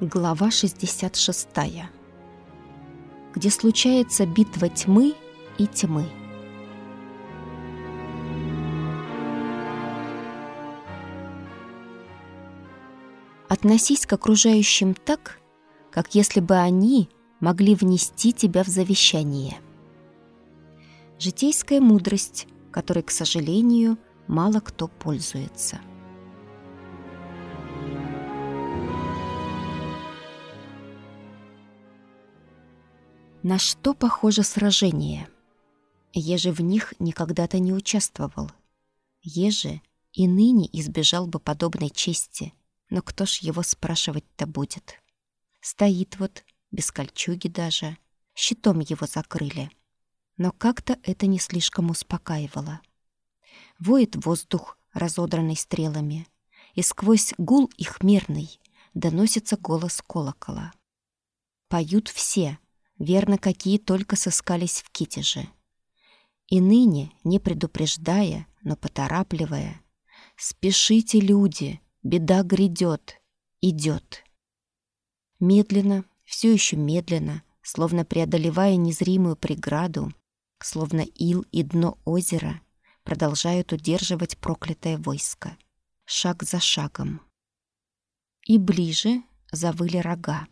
Глава 66. Где случается битва тьмы и тьмы. Относись к окружающим так, как если бы они могли внести тебя в завещание. Житейская мудрость, которой, к сожалению, мало кто пользуется. На что похоже сражение? Еже в них никогда-то не участвовал. Еже и ныне избежал бы подобной чести, но кто ж его спрашивать-то будет? Стоит вот, без кольчуги даже, щитом его закрыли. Но как-то это не слишком успокаивало. Воет воздух, разодранный стрелами, и сквозь гул их мерный доносится голос колокола. Поют все — верно, какие только сыскались в Китеже. И ныне, не предупреждая, но поторапливая, «Спешите, люди, беда грядет, идет». Медленно, все еще медленно, словно преодолевая незримую преграду, словно ил и дно озера, продолжают удерживать проклятое войско. Шаг за шагом. И ближе завыли рога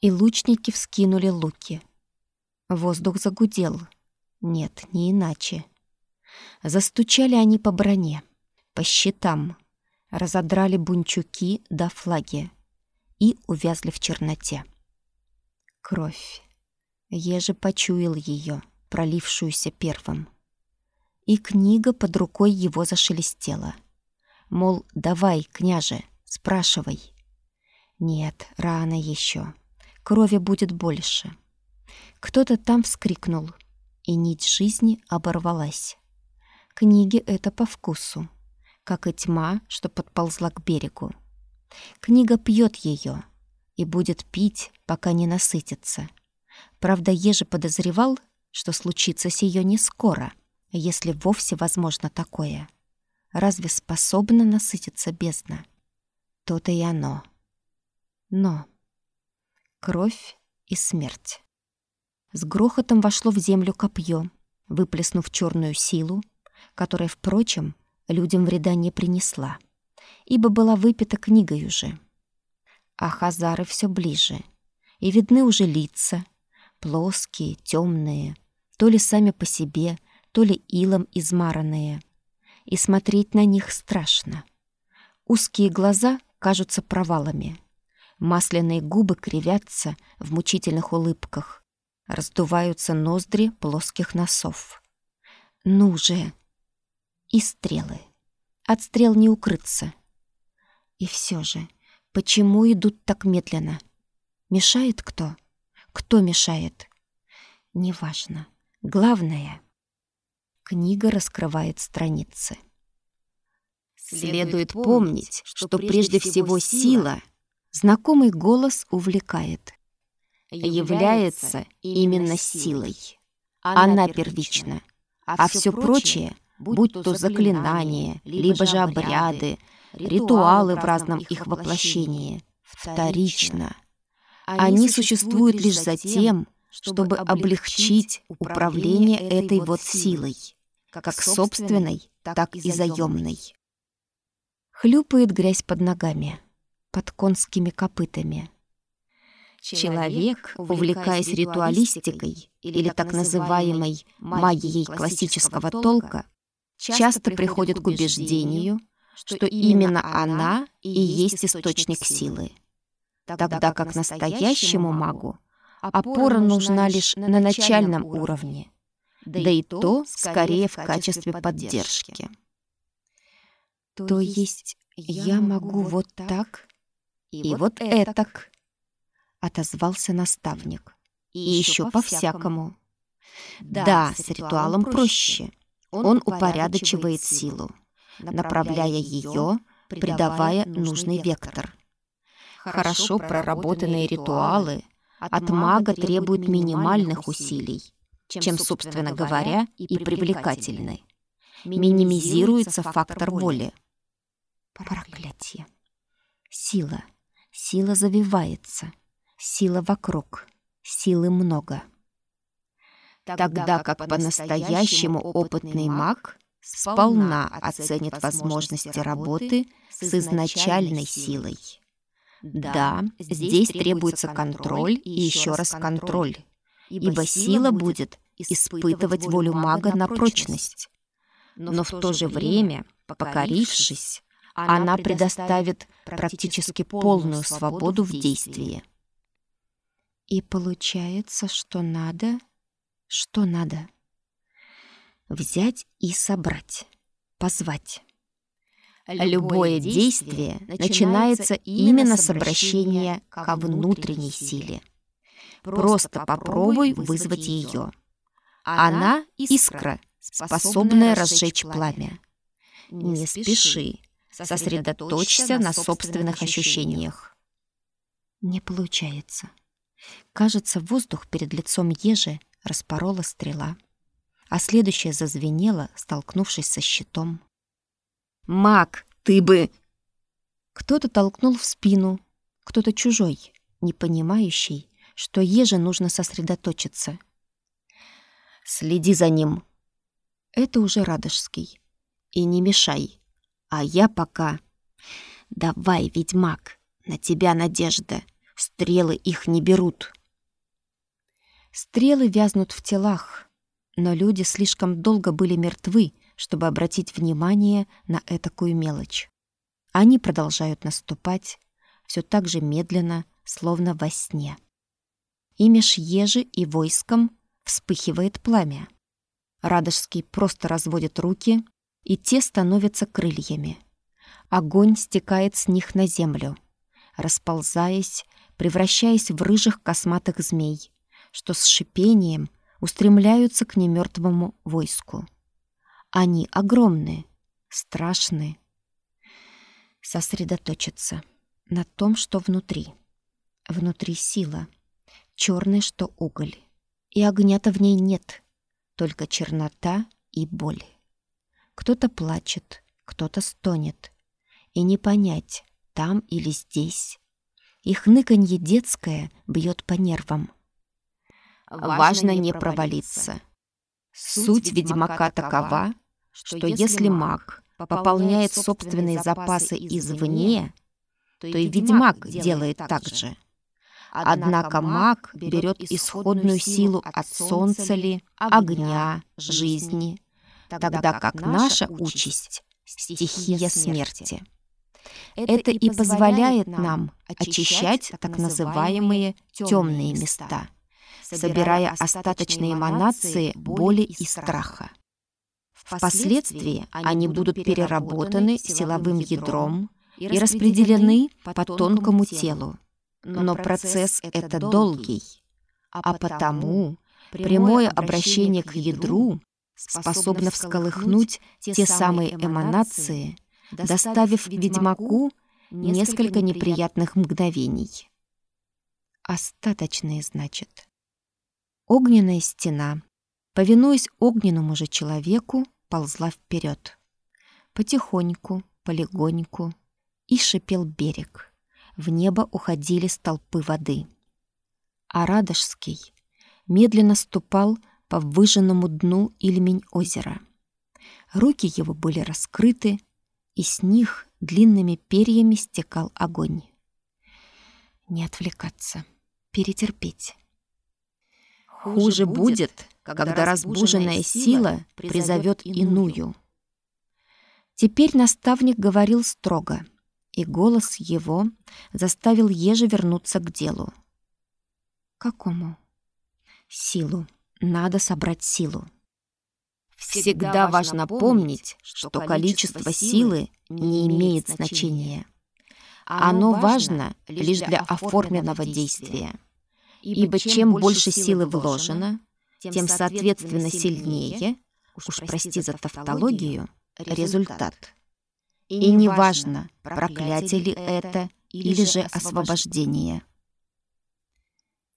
и лучники вскинули луки. Воздух загудел. Нет, не иначе. Застучали они по броне, по щитам, разодрали бунчуки до флаги и увязли в черноте. Кровь. Еже почуял ее, пролившуюся первым. И книга под рукой его зашелестела. Мол, давай, княже, спрашивай. Нет, рано еще крови будет больше. Кто-то там вскрикнул, и нить жизни оборвалась. Книги это по вкусу, как и тьма, что подползла к берегу. Книга пьет ее и будет пить, пока не насытится. Правда, еже подозревал, что случится сие не скоро, если вовсе возможно такое. Разве способна насытиться бездна? То-то и оно. Но кровь и смерть. С грохотом вошло в землю копье, выплеснув черную силу, которая, впрочем, людям вреда не принесла, ибо была выпита книгой уже. А хазары все ближе, и видны уже лица, плоские, темные, то ли сами по себе, то ли илом измаранные. И смотреть на них страшно. Узкие глаза кажутся провалами — Масляные губы кривятся в мучительных улыбках. Раздуваются ноздри плоских носов. Ну же! И стрелы. От стрел не укрыться. И все же, почему идут так медленно? Мешает кто? Кто мешает? Неважно. Главное — книга раскрывает страницы. Следует помнить, что прежде всего сила Знакомый голос увлекает. Является именно силой. Она первична. А все прочее, будь то заклинания, либо же обряды, ритуалы в разном их воплощении, вторично. Они существуют лишь за тем, чтобы облегчить управление этой вот силой, как собственной, так и заемной. Хлюпает грязь под ногами под конскими копытами. Человек, увлекаясь ритуалистикой или так называемой магией классического толка, часто приходит к убеждению, что именно она и есть источник силы. Тогда как настоящему магу опора нужна лишь на начальном уровне, да и то скорее в качестве поддержки. То есть я могу вот так и, и вот, этак, — отозвался наставник. И, еще по-всякому. Да, да, с ритуалом проще. Он упорядочивает силу, направляя ее, придавая нужный вектор. Хорошо проработанные ритуалы от мага требуют минимальных усилий, чем, собственно говоря, и привлекательны. Минимизируется фактор воли. Проклятие. Сила — Сила завивается, сила вокруг, силы много. Тогда как по-настоящему опытный маг сполна оценит возможности работы с изначальной силой. Да, здесь требуется контроль и еще раз контроль, ибо сила будет испытывать волю мага на прочность. Но в то же время, покорившись, она предоставит практически полную свободу в действии. И получается, что надо... Что надо? Взять и собрать. Позвать. Любое действие начинается именно с обращения ко внутренней силе. Просто попробуй вызвать ее. Она — искра, способная разжечь пламя. Не спеши, сосредоточься на собственных ощущениях. Не получается. Кажется, воздух перед лицом ежи распорола стрела, а следующая зазвенела, столкнувшись со щитом. «Маг, ты бы...» Кто-то толкнул в спину, кто-то чужой, не понимающий, что еже нужно сосредоточиться. «Следи за ним!» Это уже Радожский. «И не мешай!» А я пока... Давай, ведьмак, на тебя надежда. Стрелы их не берут. Стрелы вязнут в телах, но люди слишком долго были мертвы, чтобы обратить внимание на этакую мелочь. Они продолжают наступать, все так же медленно, словно во сне. И меж ежи и войском вспыхивает пламя. Радожский просто разводит руки, и те становятся крыльями. Огонь стекает с них на землю, расползаясь, превращаясь в рыжих косматых змей, что с шипением устремляются к немертвому войску. Они огромные, страшные. Сосредоточиться на том, что внутри. Внутри сила, черная, что уголь. И огня-то в ней нет, только чернота и боль. Кто-то плачет, кто-то стонет. И не понять, там или здесь. Их ныканье детское бьет по нервам. Важно не провалиться. Суть ведьмака такова, что если маг пополняет собственные запасы извне, то и ведьмак делает так же. Однако маг берет исходную силу от солнца ли, огня, жизни, тогда как наша участь — стихия смерти. Это и позволяет нам очищать так называемые темные места, собирая остаточные эманации боли и страха. Впоследствии они будут переработаны силовым ядром и распределены по тонкому телу. Но процесс это долгий, а потому прямое обращение к ядру способна всколыхнуть те самые эманации, доставив ведьмаку несколько неприятных мгновений. Остаточные, значит. Огненная стена, повинуясь огненному же человеку, ползла вперед. Потихоньку, полегоньку, и шипел берег. В небо уходили столпы воды. А Радожский медленно ступал по выжженному дну ильмень озера. Руки его были раскрыты, и с них длинными перьями стекал огонь. Не отвлекаться, перетерпеть. Хуже будет, когда разбуженная сила призовет иную. Теперь наставник говорил строго, и голос его заставил еже вернуться к делу. Какому? Силу. Надо собрать силу. Всегда важно помнить, что количество силы не имеет значения. Оно важно лишь для оформленного действия. Ибо чем больше силы вложено, тем, соответственно, сильнее, уж прости за тавтологию, результат. И не важно, проклятие ли это или же освобождение.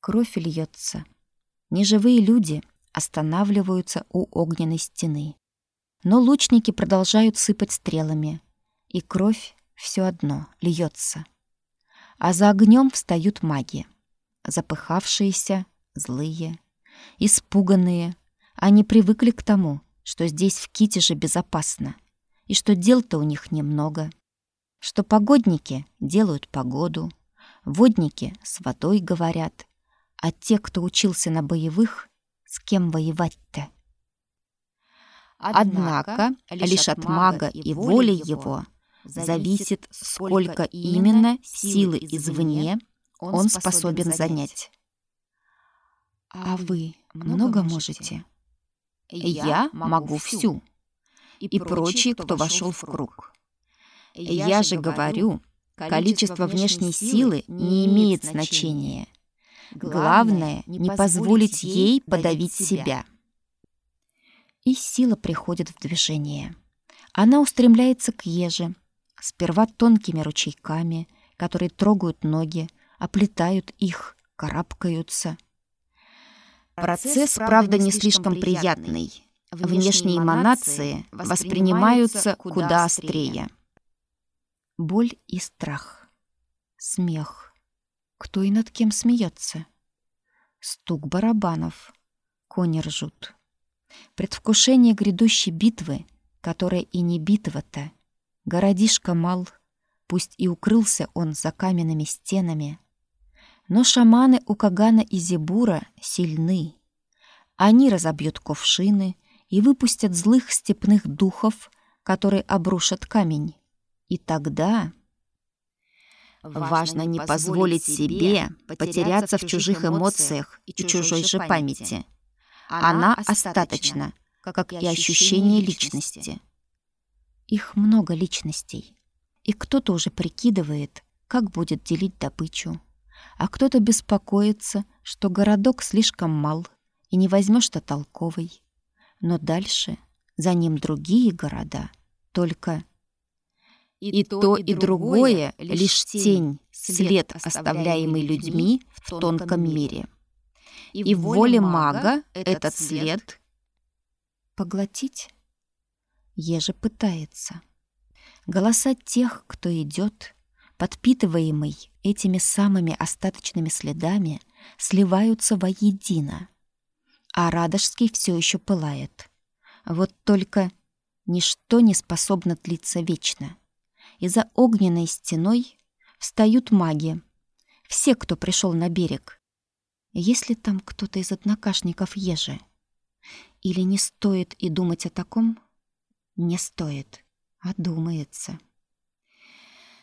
Кровь льется. Неживые люди останавливаются у огненной стены. Но лучники продолжают сыпать стрелами, и кровь все одно льется. А за огнем встают маги. Запыхавшиеся, злые, испуганные. Они привыкли к тому, что здесь в Китеже безопасно, и что дел-то у них немного, что погодники делают погоду, водники с водой говорят, а те, кто учился на боевых, с кем воевать-то? Однако лишь от мага и воли его зависит, сколько именно силы извне он способен занять. А вы много можете? Я могу всю. И прочие, кто вошел в круг. Я же говорю, количество внешней силы не имеет значения. Главное — не позволить ей подавить себя. И сила приходит в движение. Она устремляется к еже, сперва тонкими ручейками, которые трогают ноги, оплетают их, карабкаются. Процесс, правда, не слишком приятный. Внешние эманации воспринимаются куда острее. Боль и страх. Смех. Кто и над кем смеется? Стук барабанов. Кони ржут. Предвкушение грядущей битвы, которая и не битва-то. Городишко мал, пусть и укрылся он за каменными стенами. Но шаманы у Кагана и Зебура сильны. Они разобьют ковшины и выпустят злых степных духов, которые обрушат камень. И тогда... Важно не позволить себе потеряться в чужих эмоциях и чужой же памяти. Она остаточна, как и ощущение личности. Их много личностей. И кто-то уже прикидывает, как будет делить добычу. А кто-то беспокоится, что городок слишком мал и не возьмешь-то толковый. Но дальше за ним другие города, только и, и то, и другое — лишь тень, след, оставляемый людьми в тонком мире. И в воле мага этот след... Поглотить? Еже пытается. Голоса тех, кто идет, подпитываемый этими самыми остаточными следами, сливаются воедино. А Радожский все еще пылает. Вот только ничто не способно тлиться вечно и за огненной стеной встают маги. Все, кто пришел на берег. Есть ли там кто-то из однокашников Ежи? Или не стоит и думать о таком? Не стоит, а думается.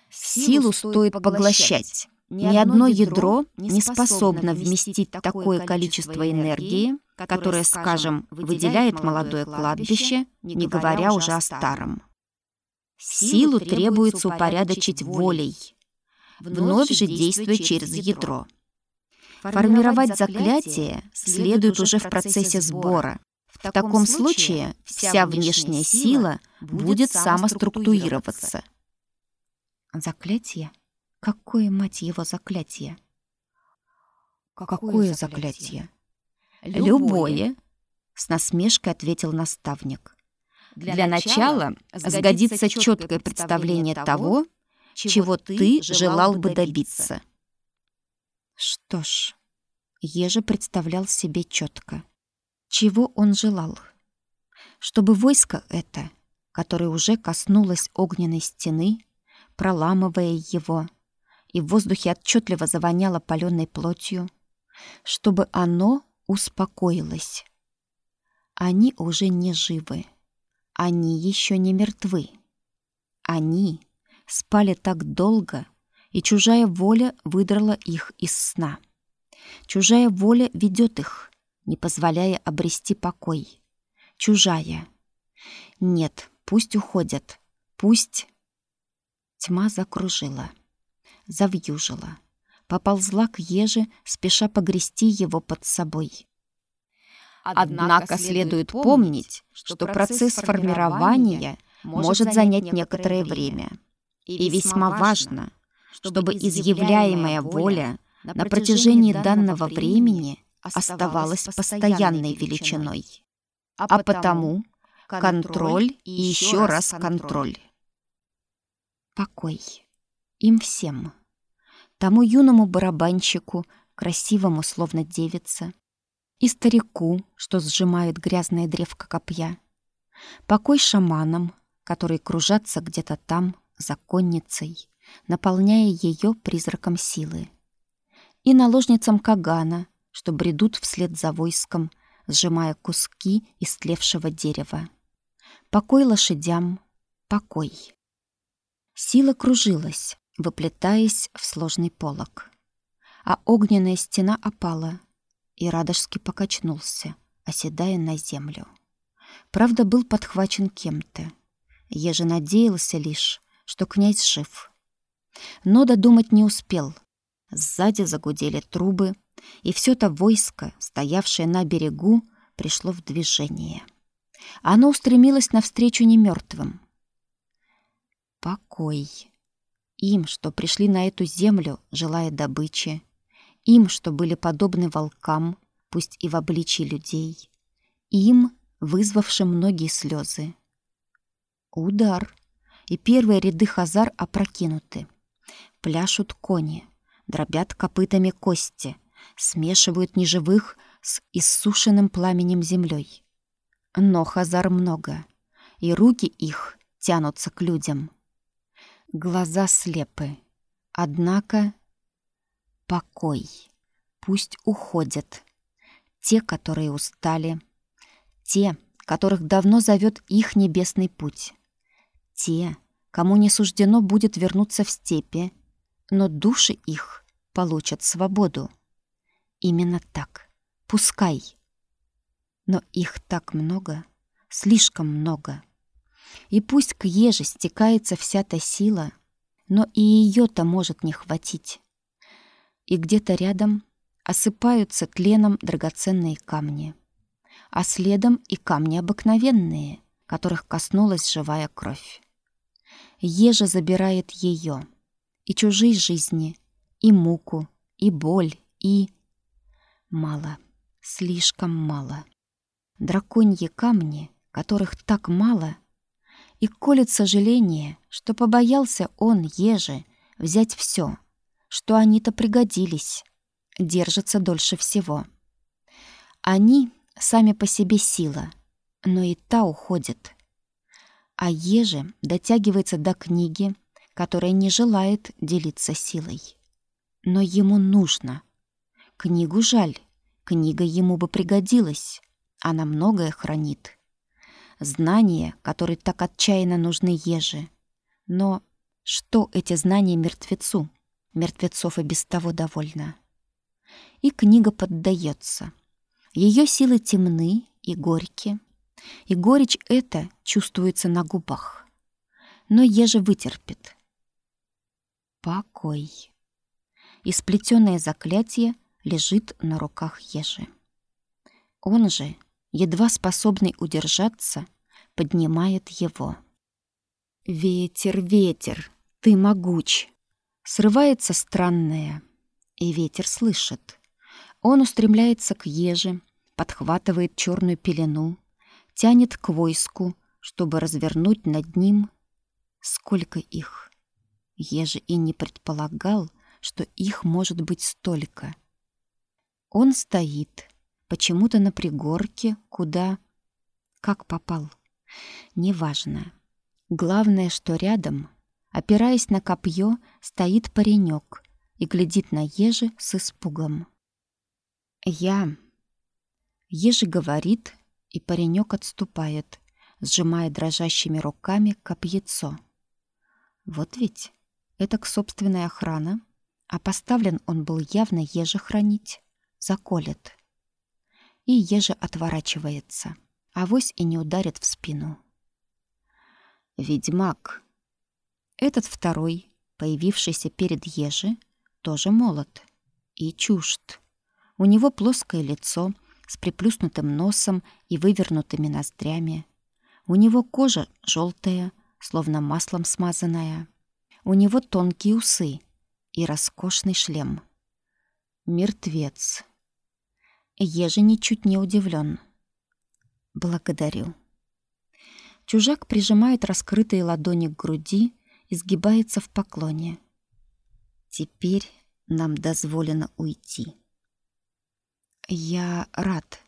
Силу стоит поглощать. Ни одно ядро не способно вместить такое количество энергии, которое, скажем, выделяет молодое кладбище, не говоря уже о старом. Силу требуется упорядочить волей, вновь же действуя через ядро. Формировать заклятие следует уже в процессе сбора. В таком случае вся внешняя сила будет самоструктурироваться. Заклятие? Какое, мать его, заклятие? Какое заклятие? Любое, с насмешкой ответил наставник. Для, Для начала сгодится четкое представление того, чего ты желал бы добиться. Что ж, Еже представлял себе четко. Чего он желал? Чтобы войско это, которое уже коснулось огненной стены, проламывая его, и в воздухе отчетливо завоняло паленой плотью, чтобы оно успокоилось. Они уже не живы. Они еще не мертвы. Они спали так долго, и чужая воля выдрала их из сна. Чужая воля ведет их, не позволяя обрести покой. Чужая. Нет, пусть уходят. Пусть... Тьма закружила, завьюжила, поползла к еже, спеша погрести его под собой. Однако следует помнить, что процесс формирования может занять некоторое время. И весьма важно, чтобы изъявляемая воля на протяжении данного времени оставалась постоянной величиной. А потому контроль и еще раз контроль. Покой. Им всем. тому юному барабанщику, красивому, словно девица, и старику, что сжимает грязное древко копья. Покой шаманам, которые кружатся где-то там, законницей, наполняя ее призраком силы. И наложницам Кагана, что бредут вслед за войском, сжимая куски истлевшего дерева. Покой лошадям, покой. Сила кружилась, выплетаясь в сложный полог. А огненная стена опала, и Радожский покачнулся, оседая на землю. Правда, был подхвачен кем-то. Еже надеялся лишь, что князь жив. Но додумать не успел. Сзади загудели трубы, и все то войско, стоявшее на берегу, пришло в движение. Оно устремилось навстречу немертвым. Покой. Им, что пришли на эту землю, желая добычи, им, что были подобны волкам, пусть и в обличии людей, им, вызвавшим многие слезы. Удар, и первые ряды хазар опрокинуты. Пляшут кони, дробят копытами кости, смешивают неживых с иссушенным пламенем землей. Но хазар много, и руки их тянутся к людям. Глаза слепы, однако покой. Пусть уходят. Те, которые устали. Те, которых давно зовет их небесный путь. Те, кому не суждено будет вернуться в степи, но души их получат свободу. Именно так. Пускай. Но их так много, слишком много. И пусть к еже стекается вся та сила, но и ее-то может не хватить и где-то рядом осыпаются тленом драгоценные камни, а следом и камни обыкновенные, которых коснулась живая кровь. Ежа забирает ее, и чужие жизни, и муку, и боль, и... Мало, слишком мало. Драконьи камни, которых так мало, и колет сожаление, что побоялся он, Ежи, взять все — что они-то пригодились, держатся дольше всего. Они сами по себе сила, но и та уходит. А Еже дотягивается до книги, которая не желает делиться силой. Но ему нужно. Книгу жаль, книга ему бы пригодилась, она многое хранит. Знания, которые так отчаянно нужны Еже. Но что эти знания мертвецу? Мертвецов и без того довольно. И книга поддается. Ее силы темны и горьки, и горечь эта чувствуется на губах. Но еже вытерпит. Покой. И сплетенное заклятие лежит на руках ежи. Он же, едва способный удержаться, поднимает его. «Ветер, ветер, ты могуч!» Срывается странное, и ветер слышит. Он устремляется к еже, подхватывает черную пелену, тянет к войску, чтобы развернуть над ним. Сколько их? Еже и не предполагал, что их может быть столько. Он стоит, почему-то на пригорке, куда... Как попал? Неважно. Главное, что рядом Опираясь на копье, стоит паренек и глядит на Ежи с испугом. «Я...» Ежи говорит, и паренек отступает, сжимая дрожащими руками копьецо. Вот ведь это к собственной охрана, а поставлен он был явно Ежи хранить, заколет. И Ежи отворачивается, авось и не ударит в спину. «Ведьмак!» Этот второй, появившийся перед Ежи, тоже молод и чужд. У него плоское лицо с приплюснутым носом и вывернутыми ноздрями. У него кожа желтая, словно маслом смазанная. У него тонкие усы и роскошный шлем. Мертвец. Ежи ничуть не удивлен. Благодарю. Чужак прижимает раскрытые ладони к груди изгибается в поклоне. Теперь нам дозволено уйти. Я рад.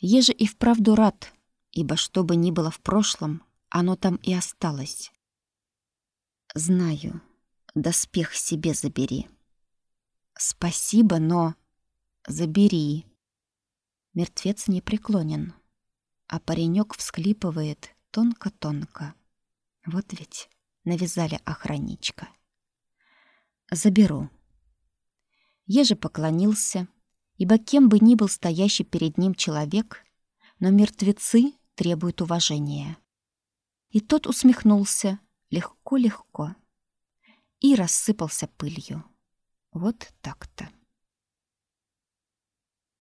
Еже и вправду рад, ибо что бы ни было в прошлом, оно там и осталось. Знаю, доспех себе забери. Спасибо, но... Забери. Мертвец не преклонен, а паренек всхлипывает тонко-тонко. Вот ведь навязали охранничка. Заберу. Еже поклонился, ибо кем бы ни был стоящий перед ним человек, но мертвецы требуют уважения. И тот усмехнулся легко-легко и рассыпался пылью. Вот так-то.